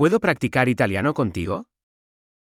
¿Puedo practicar italiano contigo?